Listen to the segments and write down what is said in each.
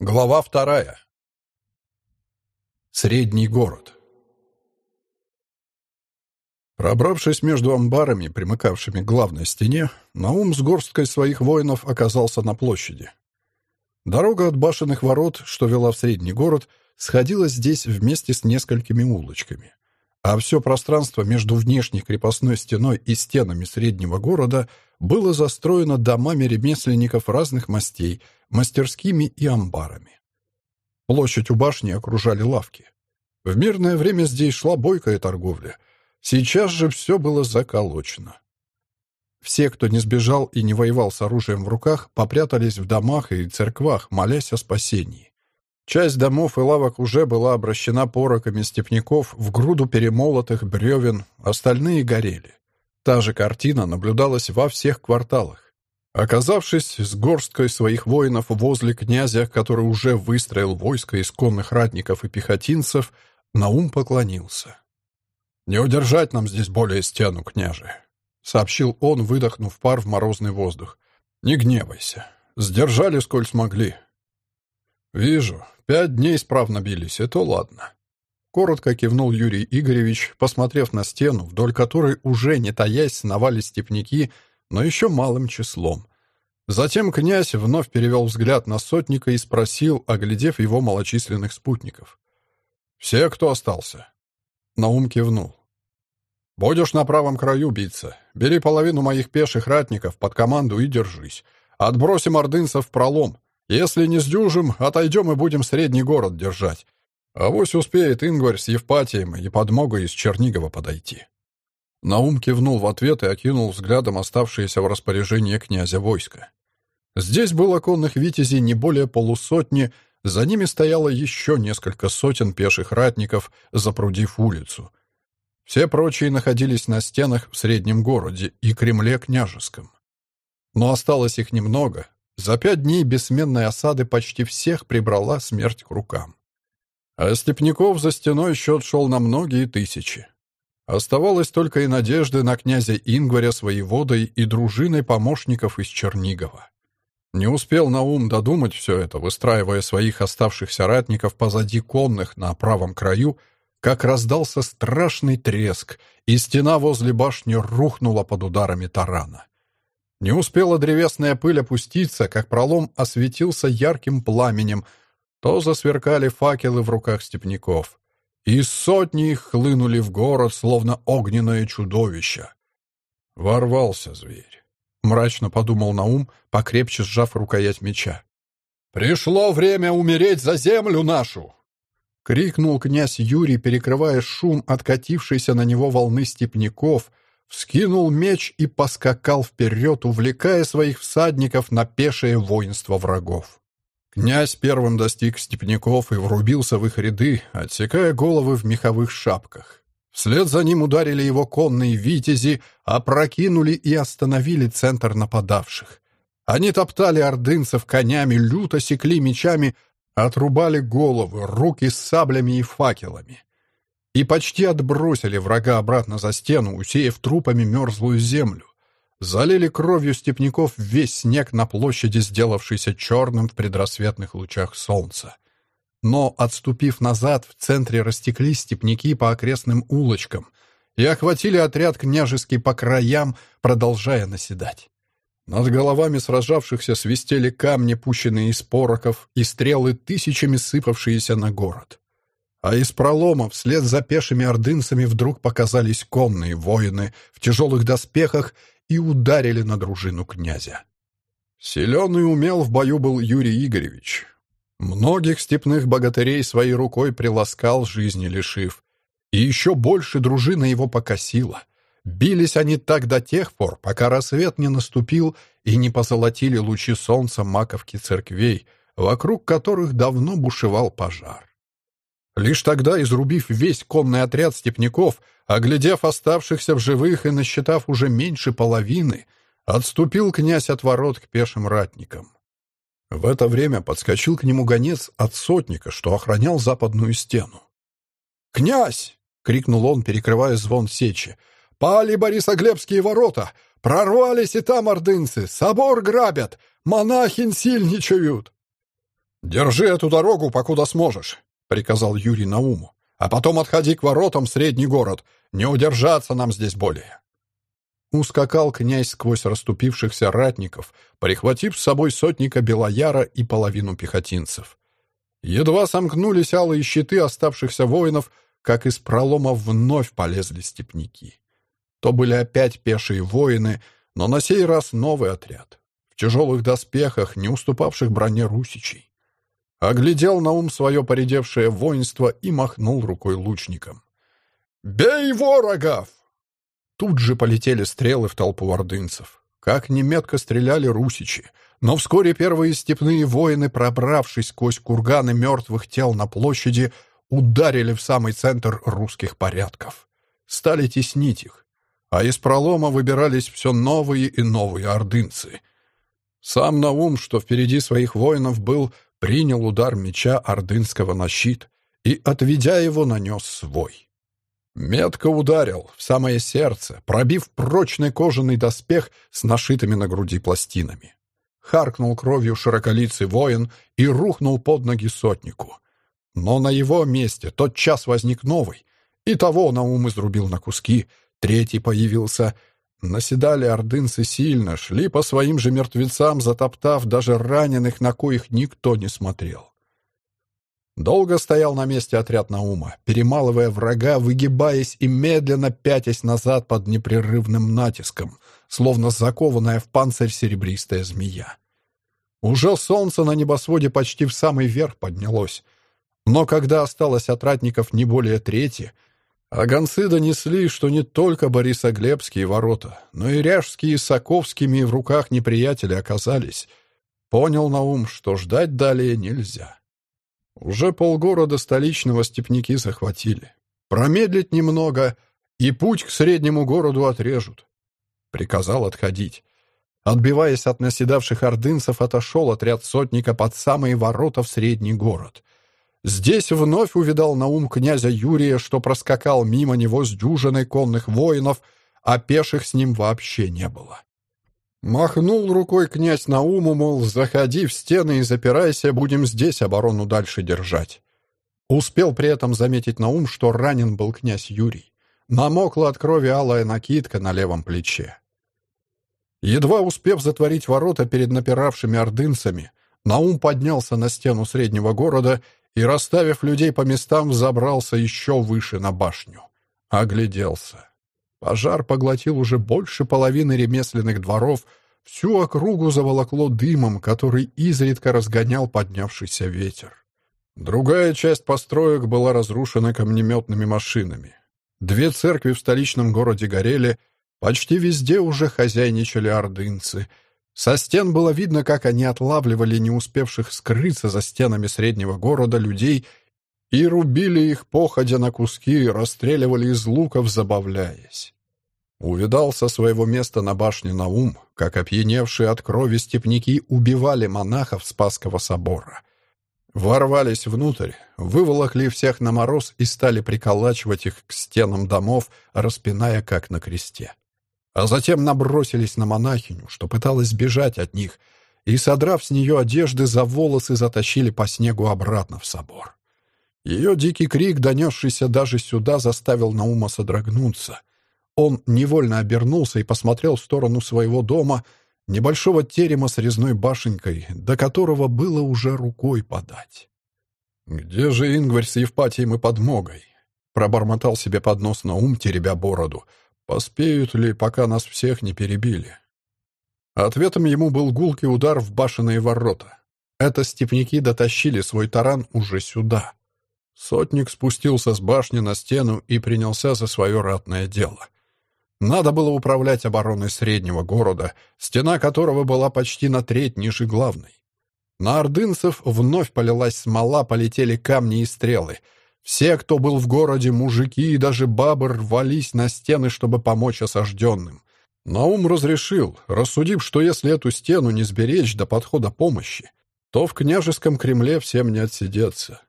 Глава вторая. Средний город. Пробравшись между амбарами, примыкавшими к главной стене, Наум с горсткой своих воинов оказался на площади. Дорога от башенных ворот, что вела в средний город, сходилась здесь вместе с несколькими улочками. А все пространство между внешней крепостной стеной и стенами среднего города было застроено домами ремесленников разных мастей – мастерскими и амбарами. Площадь у башни окружали лавки. В мирное время здесь шла бойкая торговля. Сейчас же все было заколочено. Все, кто не сбежал и не воевал с оружием в руках, попрятались в домах и церквах, молясь о спасении. Часть домов и лавок уже была обращена пороками степняков в груду перемолотых бревен, остальные горели. Та же картина наблюдалась во всех кварталах. Оказавшись с горсткой своих воинов возле князя, который уже выстроил войско из конных ратников и пехотинцев, Наум поклонился. «Не удержать нам здесь более стену, княже», — сообщил он, выдохнув пар в морозный воздух. «Не гневайся. Сдержали, сколь смогли». «Вижу. Пять дней справно бились, и то ладно». Коротко кивнул Юрий Игоревич, посмотрев на стену, вдоль которой уже, не таясь, сновали степняки — но еще малым числом. Затем князь вновь перевел взгляд на сотника и спросил, оглядев его малочисленных спутников. «Все, кто остался?» Наум кивнул. «Будешь на правом краю биться. Бери половину моих пеших ратников под команду и держись. Отбросим ордынцев в пролом. Если не сдюжим, отойдем и будем средний город держать. Авось успеет Ингварь с Евпатием и подмогой из Чернигова подойти». Наум кивнул в ответ и окинул взглядом оставшиеся в распоряжении князя войска. Здесь было конных витязей не более полусотни, за ними стояло еще несколько сотен пеших ратников, запрудив улицу. Все прочие находились на стенах в среднем городе и Кремле княжеском. Но осталось их немного. За пять дней бессменной осады почти всех прибрала смерть к рукам. А степняков за стеной счет шел на многие тысячи. Оставалось только и надежды на князя Ингваря с воеводой и дружиной помощников из Чернигова. Не успел Наум додумать все это, выстраивая своих оставшихся ратников позади конных на правом краю, как раздался страшный треск, и стена возле башни рухнула под ударами тарана. Не успела древесная пыль опуститься, как пролом осветился ярким пламенем, то засверкали факелы в руках степняков и сотни их хлынули в город, словно огненное чудовище. Ворвался зверь. Мрачно подумал Наум, покрепче сжав рукоять меча. «Пришло время умереть за землю нашу!» — крикнул князь Юрий, перекрывая шум откатившейся на него волны степняков, вскинул меч и поскакал вперед, увлекая своих всадников на пешее воинство врагов. Князь первым достиг степняков и врубился в их ряды, отсекая головы в меховых шапках. Вслед за ним ударили его конные витязи, опрокинули и остановили центр нападавших. Они топтали ордынцев конями, люто секли мечами, отрубали головы, руки с саблями и факелами. И почти отбросили врага обратно за стену, усеяв трупами мерзлую землю залили кровью степняков весь снег на площади, сделавшийся черным в предрассветных лучах солнца. Но, отступив назад, в центре растеклись степняки по окрестным улочкам и охватили отряд княжеский по краям, продолжая наседать. Над головами сражавшихся свистели камни, пущенные из пороков, и стрелы, тысячами сыпавшиеся на город. А из пролома вслед за пешими ордынцами вдруг показались конные воины в тяжелых доспехах и ударили на дружину князя. Силен и умел в бою был Юрий Игоревич. Многих степных богатырей своей рукой приласкал, жизни лишив. И еще больше дружина его покосила. Бились они так до тех пор, пока рассвет не наступил и не позолотили лучи солнца маковки церквей, вокруг которых давно бушевал пожар. Лишь тогда, изрубив весь конный отряд степняков, оглядев оставшихся в живых и насчитав уже меньше половины, отступил князь от ворот к пешим ратникам. В это время подскочил к нему гонец от сотника, что охранял западную стену. «Князь!» — крикнул он, перекрывая звон сечи. «Пали Борисоглебские ворота! Прорвались и там ордынцы! Собор грабят! Монахин сильничают!» «Держи эту дорогу, покуда сможешь», — приказал Юрий Науму. «А потом отходи к воротам средний город. Не удержаться нам здесь более». Ускакал князь сквозь расступившихся ратников, прихватив с собой сотника Белояра и половину пехотинцев. Едва сомкнулись алые щиты оставшихся воинов, как из пролома вновь полезли степняки. То были опять пешие воины, но на сей раз новый отряд. В тяжелых доспехах, не уступавших броне русичей. Оглядел на ум свое поредевшее воинство и махнул рукой лучником. «Бей ворогов!» Тут же полетели стрелы в толпу ордынцев. Как неметко стреляли русичи. Но вскоре первые степные воины, пробравшись сквозь курганы мертвых тел на площади, ударили в самый центр русских порядков. Стали теснить их. А из пролома выбирались все новые и новые ордынцы. Сам Наум, что впереди своих воинов был, принял удар меча ордынского на щит и, отведя его, нанес свой. Метко ударил в самое сердце, пробив прочный кожаный доспех с нашитыми на груди пластинами. Харкнул кровью широколицый воин и рухнул под ноги сотнику. Но на его месте тот час возник новый, и того Наум изрубил на куски, третий появился. Наседали ордынцы сильно, шли по своим же мертвецам, затоптав даже раненых, на коих никто не смотрел. Долго стоял на месте отряд Наума, перемалывая врага, выгибаясь и медленно пятясь назад под непрерывным натиском, словно закованная в панцирь серебристая змея. Уже солнце на небосводе почти в самый верх поднялось. Но когда осталось от ратников не более трети, а гонцы донесли, что не только Борисоглебские ворота, но и Ряжские с Соковскими в руках неприятеля оказались, понял Наум, что ждать далее нельзя. Уже полгорода столичного степняки захватили. Промедлить немного, и путь к среднему городу отрежут. Приказал отходить. Отбиваясь от наседавших ордынцев, отошел отряд сотника под самые ворота в средний город. Здесь вновь увидал на ум князя Юрия, что проскакал мимо него с дюжиной конных воинов, а пеших с ним вообще не было. Махнул рукой князь Науму, мол, заходи в стены и запирайся, будем здесь оборону дальше держать. Успел при этом заметить Наум, что ранен был князь Юрий. Намокла от крови алая накидка на левом плече. Едва успев затворить ворота перед напиравшими ордынцами, Наум поднялся на стену среднего города и, расставив людей по местам, забрался еще выше на башню. Огляделся. Пожар поглотил уже больше половины ремесленных дворов, всю округу заволокло дымом, который изредка разгонял поднявшийся ветер. Другая часть построек была разрушена камнеметными машинами. Две церкви в столичном городе горели, почти везде уже хозяйничали ордынцы. Со стен было видно, как они отлавливали не успевших скрыться за стенами среднего города людей и рубили их, походя на куски, расстреливали из луков, забавляясь. Увидал со своего места на башне Наум, как опьяневшие от крови степняки убивали монахов Спасского собора. Ворвались внутрь, выволокли всех на мороз и стали приколачивать их к стенам домов, распиная как на кресте. А затем набросились на монахиню, что пыталась бежать от них, и, содрав с нее одежды, за волосы затащили по снегу обратно в собор. Ее дикий крик, донесшийся даже сюда, заставил Наума содрогнуться. Он невольно обернулся и посмотрел в сторону своего дома, небольшого терема с резной башенкой, до которого было уже рукой подать. «Где же Ингварь с Евпатием и подмогой?» Пробормотал себе под нос Наум, теребя бороду. «Поспеют ли, пока нас всех не перебили?» Ответом ему был гулкий удар в башенные ворота. Это степняки дотащили свой таран уже сюда. Сотник спустился с башни на стену и принялся за свое ратное дело. Надо было управлять обороной среднего города, стена которого была почти на треть ниже главной. На ордынцев вновь полилась смола, полетели камни и стрелы. Все, кто был в городе, мужики и даже бабы рвались на стены, чтобы помочь осажденным. Наум разрешил, рассудив, что если эту стену не сберечь до подхода помощи, то в княжеском Кремле всем не отсидеться.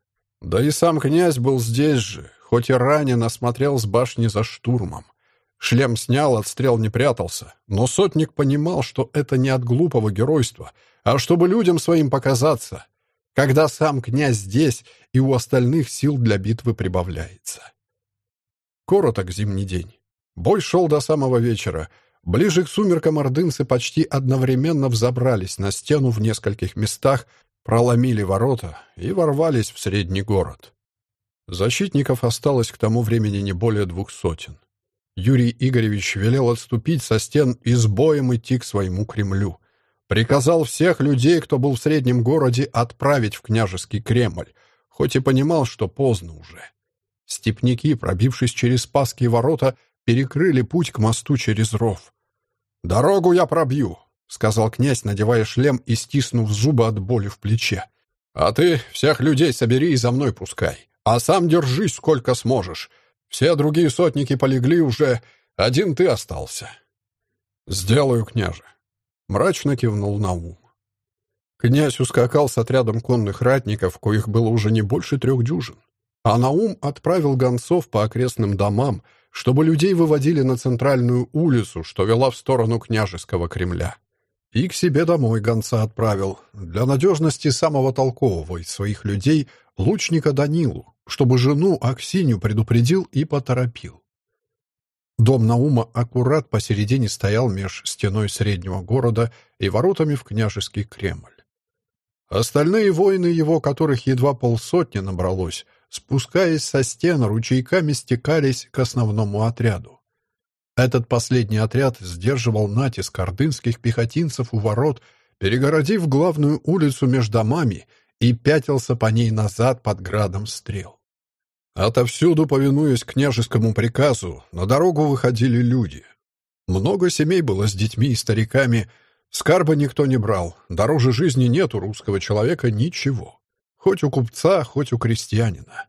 Да и сам князь был здесь же, хоть и ранен, осмотрел с башни за штурмом. Шлем снял, отстрел не прятался, но сотник понимал, что это не от глупого геройства, а чтобы людям своим показаться, когда сам князь здесь и у остальных сил для битвы прибавляется. Короток зимний день. Бой шел до самого вечера. Ближе к сумеркам ордынцы почти одновременно взобрались на стену в нескольких местах, проломили ворота и ворвались в средний город. Защитников осталось к тому времени не более двух сотен. Юрий Игоревич велел отступить со стен и с боем идти к своему Кремлю. Приказал всех людей, кто был в среднем городе, отправить в княжеский Кремль, хоть и понимал, что поздно уже. Степники, пробившись через Спасские ворота, перекрыли путь к мосту через ров. «Дорогу я пробью», — сказал князь, надевая шлем и стиснув зубы от боли в плече. «А ты всех людей собери и за мной пускай, а сам держись сколько сможешь. Все другие сотники полегли уже, один ты остался». «Сделаю, княже», — мрачно кивнул Наум. Князь ускакал с отрядом конных ратников, коих было уже не больше трех дюжин. А Наум отправил гонцов по окрестным домам, чтобы людей выводили на центральную улицу, что вела в сторону княжеского Кремля. И к себе домой гонца отправил, для надежности самого толкового из своих людей, лучника Данилу, чтобы жену Аксинью предупредил и поторопил. Дом Наума аккурат посередине стоял меж стеной среднего города и воротами в княжеский Кремль. Остальные воины его, которых едва полсотни набралось, спускаясь со стен, ручейками стекались к основному отряду. Этот последний отряд сдерживал натиск ордынских пехотинцев у ворот, перегородив главную улицу между домами и пятился по ней назад под градом стрел. Отовсюду, повинуясь княжескому приказу, на дорогу выходили люди. Много семей было с детьми и стариками, скарба никто не брал, дороже жизни нет у русского человека ничего, хоть у купца, хоть у крестьянина.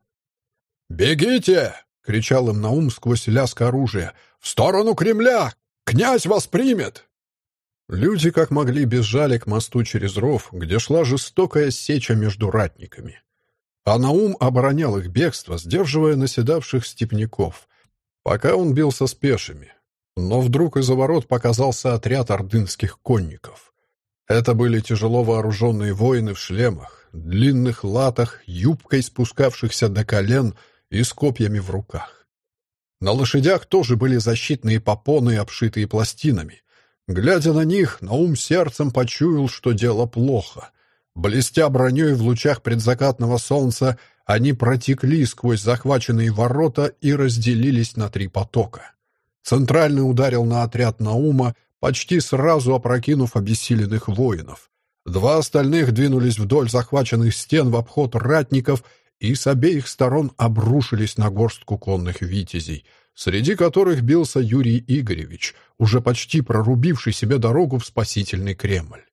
«Бегите!» — кричал им Наум сквозь лязг оружия. «В сторону Кремля! Князь вас примет!» Люди, как могли, бежали к мосту через ров, где шла жестокая сеча между ратниками. А Наум оборонял их бегство, сдерживая наседавших степняков, пока он бился с пешими. Но вдруг из-за ворот показался отряд ордынских конников. Это были тяжело вооруженные воины в шлемах, длинных латах, юбкой спускавшихся до колен и с копьями в руках. На лошадях тоже были защитные попоны, обшитые пластинами. Глядя на них, Наум сердцем почуял, что дело плохо. Блестя броней в лучах предзакатного солнца, они протекли сквозь захваченные ворота и разделились на три потока. Центральный ударил на отряд Наума, почти сразу опрокинув обессиленных воинов. Два остальных двинулись вдоль захваченных стен в обход ратников и с обеих сторон обрушились на горстку конных витязей — среди которых бился Юрий Игоревич, уже почти прорубивший себе дорогу в спасительный Кремль.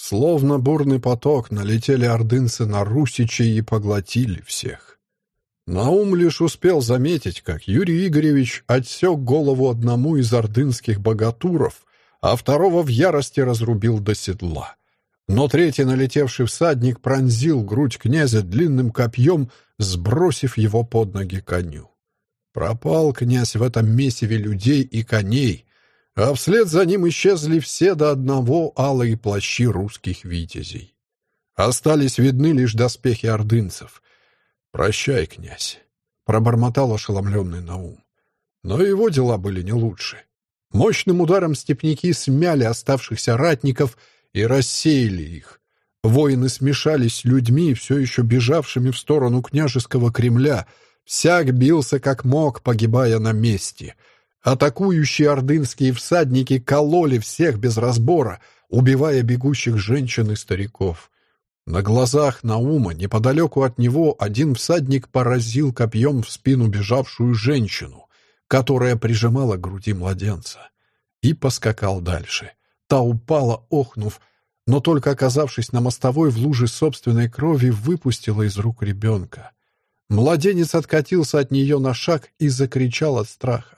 Словно бурный поток налетели ордынцы на Русичей и поглотили всех. Наум лишь успел заметить, как Юрий Игоревич отсек голову одному из ордынских богатуров, а второго в ярости разрубил до седла. Но третий налетевший всадник пронзил грудь князя длинным копьем, сбросив его под ноги коню. Пропал князь в этом месиве людей и коней, а вслед за ним исчезли все до одного алые плащи русских витязей. Остались видны лишь доспехи ордынцев. «Прощай, князь», — пробормотал ошеломленный Наум. Но его дела были не лучше. Мощным ударом степняки смяли оставшихся ратников и рассеяли их. Воины смешались с людьми, все еще бежавшими в сторону княжеского Кремля — Всяк бился как мог, погибая на месте. Атакующие ордынские всадники кололи всех без разбора, убивая бегущих женщин и стариков. На глазах Наума, неподалеку от него, один всадник поразил копьем в спину бежавшую женщину, которая прижимала к груди младенца, и поскакал дальше. Та упала, охнув, но только оказавшись на мостовой в луже собственной крови, выпустила из рук ребенка. Младенец откатился от нее на шаг и закричал от страха.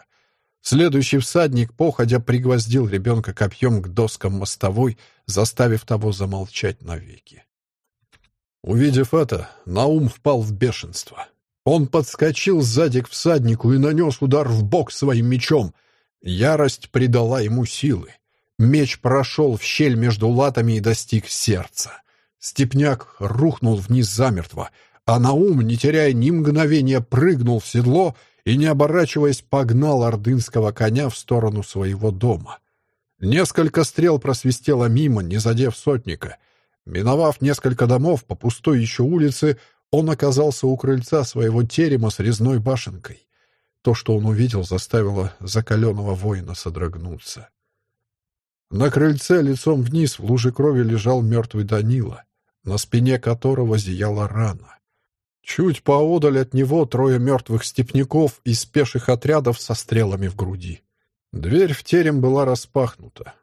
Следующий всадник, походя, пригвоздил ребенка копьем к доскам мостовой, заставив того замолчать навеки. Увидев это, Наум впал в бешенство. Он подскочил сзади к всаднику и нанес удар в бок своим мечом. Ярость придала ему силы. Меч прошел в щель между латами и достиг сердца. Степняк рухнул вниз замертво, а Наум, не теряя ни мгновения, прыгнул в седло и, не оборачиваясь, погнал ордынского коня в сторону своего дома. Несколько стрел просвистело мимо, не задев сотника. Миновав несколько домов по пустой еще улице, он оказался у крыльца своего терема с резной башенкой. То, что он увидел, заставило закаленного воина содрогнуться. На крыльце лицом вниз в луже крови лежал мертвый Данила, на спине которого зияла рана. Чуть поодаль от него трое мертвых степняков из пеших отрядов со стрелами в груди. Дверь в терем была распахнута.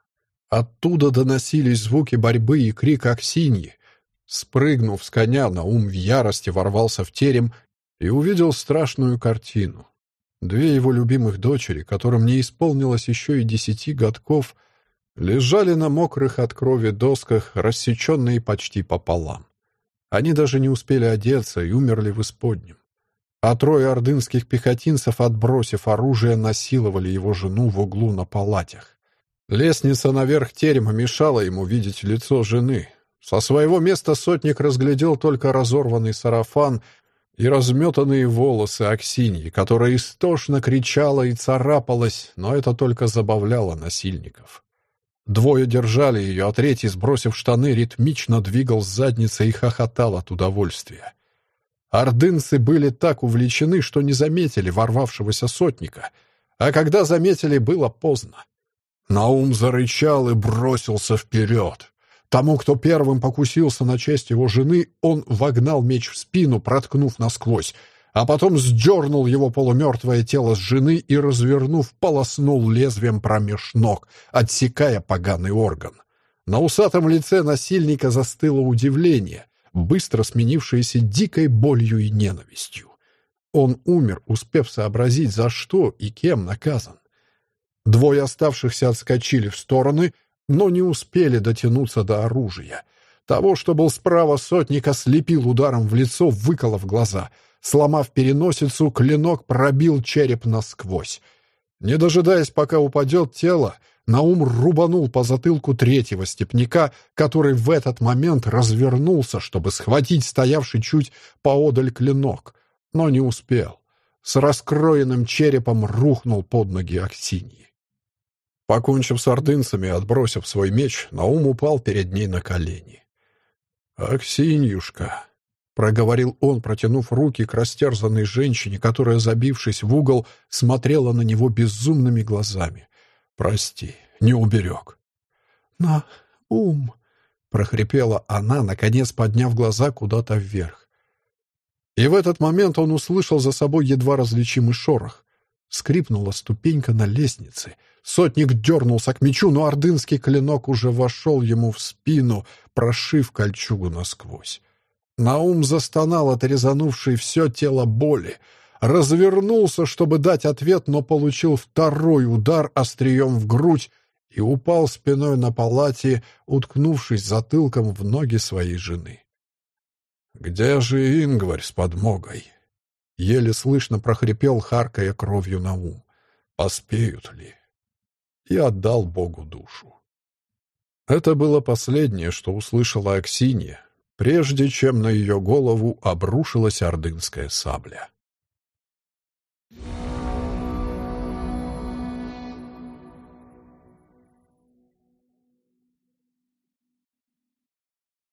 Оттуда доносились звуки борьбы и крик Аксиньи. Спрыгнув с коня, Наум в ярости ворвался в терем и увидел страшную картину. Две его любимых дочери, которым не исполнилось еще и десяти годков, лежали на мокрых от крови досках, рассеченные почти пополам. Они даже не успели одеться и умерли в исподнем. А трое ордынских пехотинцев, отбросив оружие, насиловали его жену в углу на палатях. Лестница наверх терема мешала ему видеть лицо жены. Со своего места сотник разглядел только разорванный сарафан и разметанные волосы Аксиньи, которая истошно кричала и царапалась, но это только забавляло насильников. Двое держали ее, а третий, сбросив штаны, ритмично двигал с задницей и хохотал от удовольствия. Ордынцы были так увлечены, что не заметили ворвавшегося сотника, а когда заметили, было поздно. Наум зарычал и бросился вперед. Тому, кто первым покусился на честь его жены, он вогнал меч в спину, проткнув насквозь, а потом сдернул его полумертвое тело с жены и, развернув, полоснул лезвием промеж ног, отсекая поганый орган. На усатом лице насильника застыло удивление, быстро сменившееся дикой болью и ненавистью. Он умер, успев сообразить, за что и кем наказан. Двое оставшихся отскочили в стороны, но не успели дотянуться до оружия. Того, что был справа сотника, слепил ударом в лицо, выколов глаза — Сломав переносицу, клинок пробил череп насквозь. Не дожидаясь, пока упадет тело, Наум рубанул по затылку третьего степняка, который в этот момент развернулся, чтобы схватить стоявший чуть поодаль клинок, но не успел. С раскроенным черепом рухнул под ноги Аксиньи. Покончив с ордынцами и отбросив свой меч, Наум упал перед ней на колени. «Аксиньюшка», проговорил он, протянув руки к растерзанной женщине, которая, забившись в угол, смотрела на него безумными глазами. «Прости, не уберег». «На ум!» — прохрипела она, наконец подняв глаза куда-то вверх. И в этот момент он услышал за собой едва различимый шорох. Скрипнула ступенька на лестнице. Сотник дернулся к мечу, но ордынский клинок уже вошел ему в спину, прошив кольчугу насквозь. Наум застонал от резанувшей все тело боли. Развернулся, чтобы дать ответ, но получил второй удар острием в грудь и упал спиной на палате, уткнувшись затылком в ноги своей жены. «Где же Ингварь с подмогой?» Еле слышно прохрипел, харкая кровью Наум. «Поспеют ли?» И отдал Богу душу. Это было последнее, что услышала Аксинья, прежде чем на ее голову обрушилась ордынская сабля.